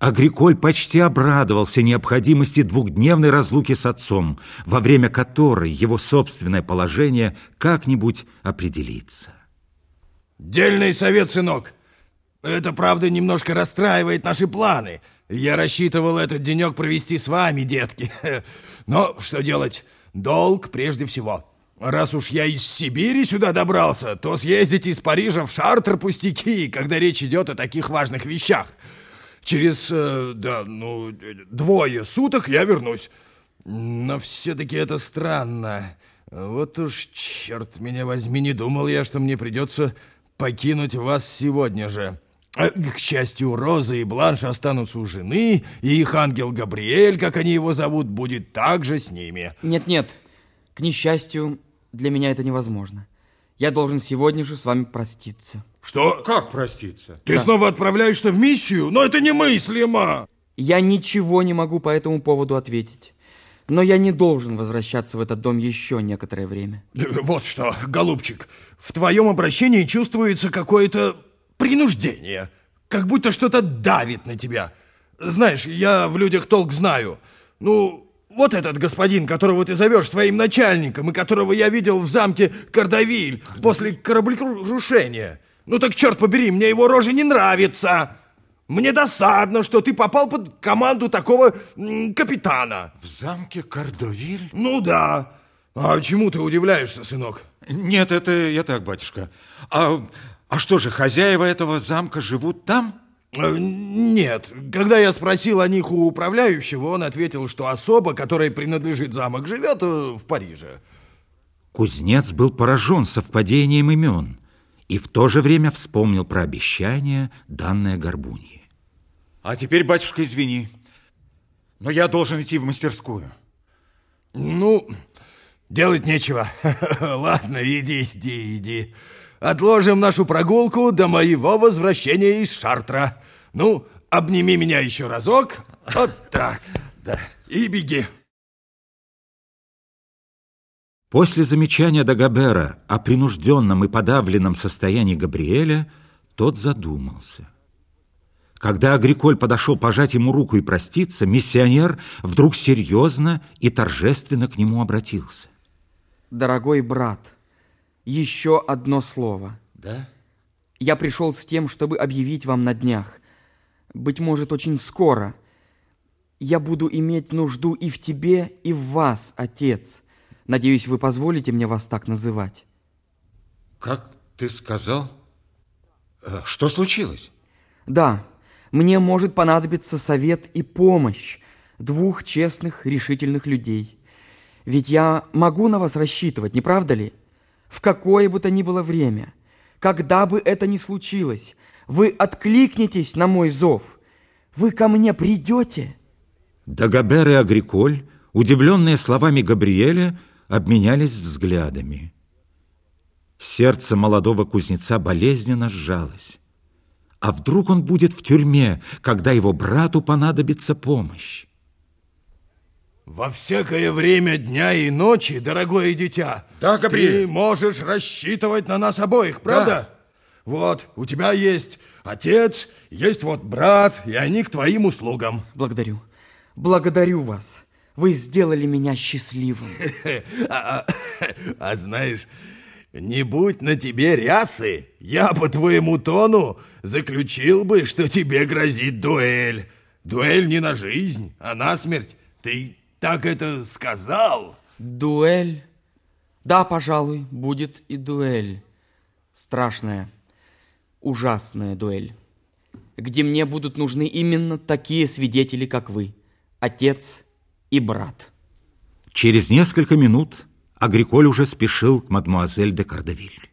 Агриколь почти обрадовался необходимости двухдневной разлуки с отцом, во время которой его собственное положение как-нибудь определится. Дельный совет, сынок. Это, правда, немножко расстраивает наши планы. Я рассчитывал этот денек провести с вами, детки. Но что делать? Долг прежде всего. Раз уж я из Сибири сюда добрался, то съездить из Парижа в Шартер пустяки, когда речь идет о таких важных вещах. Через, э, да, ну, двое суток я вернусь. Но все-таки это странно. Вот уж, черт меня возьми, не думал я, что мне придется покинуть вас сегодня же. Э, к счастью, Роза и Бланш останутся у жены, и их ангел Габриэль, как они его зовут, будет также с ними. Нет-нет, к несчастью, для меня это невозможно. Я должен сегодня же с вами проститься. Что? Как проститься? Ты да. снова отправляешься в миссию? Но это немыслимо! Я ничего не могу по этому поводу ответить. Но я не должен возвращаться в этот дом еще некоторое время. Вот что, голубчик, в твоем обращении чувствуется какое-то принуждение. Как будто что-то давит на тебя. Знаешь, я в людях толк знаю. Ну, вот этот господин, которого ты зовешь своим начальником, и которого я видел в замке Кардавиль, после кораблекрушения. Ну так, черт побери, мне его рожа не нравится. Мне досадно, что ты попал под команду такого капитана. В замке Кардавиль? Ну да. А чему ты удивляешься, сынок? Нет, это я так, батюшка. А, а что же, хозяева этого замка живут там? Э, нет. Когда я спросил о них у управляющего, он ответил, что особа, которой принадлежит замок, живет э, в Париже. Кузнец был поражен совпадением имен и в то же время вспомнил про обещание, данное Горбунье. А теперь, батюшка, извини, но я должен идти в мастерскую. Ну, делать нечего. Ладно, иди, иди, иди. Отложим нашу прогулку до моего возвращения из Шартра. Ну, обними меня еще разок. Вот так. Да. И беги. После замечания Дагабера о принужденном и подавленном состоянии Габриэля, тот задумался. Когда Агриколь подошел пожать ему руку и проститься, миссионер вдруг серьезно и торжественно к нему обратился. «Дорогой брат», еще одно слово. Да? Я пришел с тем, чтобы объявить вам на днях. Быть может, очень скоро. Я буду иметь нужду и в тебе, и в вас, отец. Надеюсь, вы позволите мне вас так называть. Как ты сказал? Э, что случилось? Да, мне может понадобиться совет и помощь двух честных, решительных людей. Ведь я могу на вас рассчитывать, не правда ли? В какое бы то ни было время, когда бы это ни случилось, вы откликнетесь на мой зов. Вы ко мне придете. Дагобер и Агриколь, удивленные словами Габриэля, обменялись взглядами. Сердце молодого кузнеца болезненно сжалось. А вдруг он будет в тюрьме, когда его брату понадобится помощь? Во всякое время дня и ночи, дорогое дитя, да, ты можешь рассчитывать на нас обоих, правда? Да. Вот, у тебя есть отец, есть вот брат, и они к твоим услугам. Благодарю. Благодарю вас. Вы сделали меня счастливым. А, а, а знаешь, не будь на тебе рясы, я по твоему тону заключил бы, что тебе грозит дуэль. Дуэль не на жизнь, а на смерть. Ты так это сказал? Дуэль? Да, пожалуй, будет и дуэль. Страшная, ужасная дуэль, где мне будут нужны именно такие свидетели, как вы, отец и брат. Через несколько минут Агриколь уже спешил к мадмуазель де Кардавиль.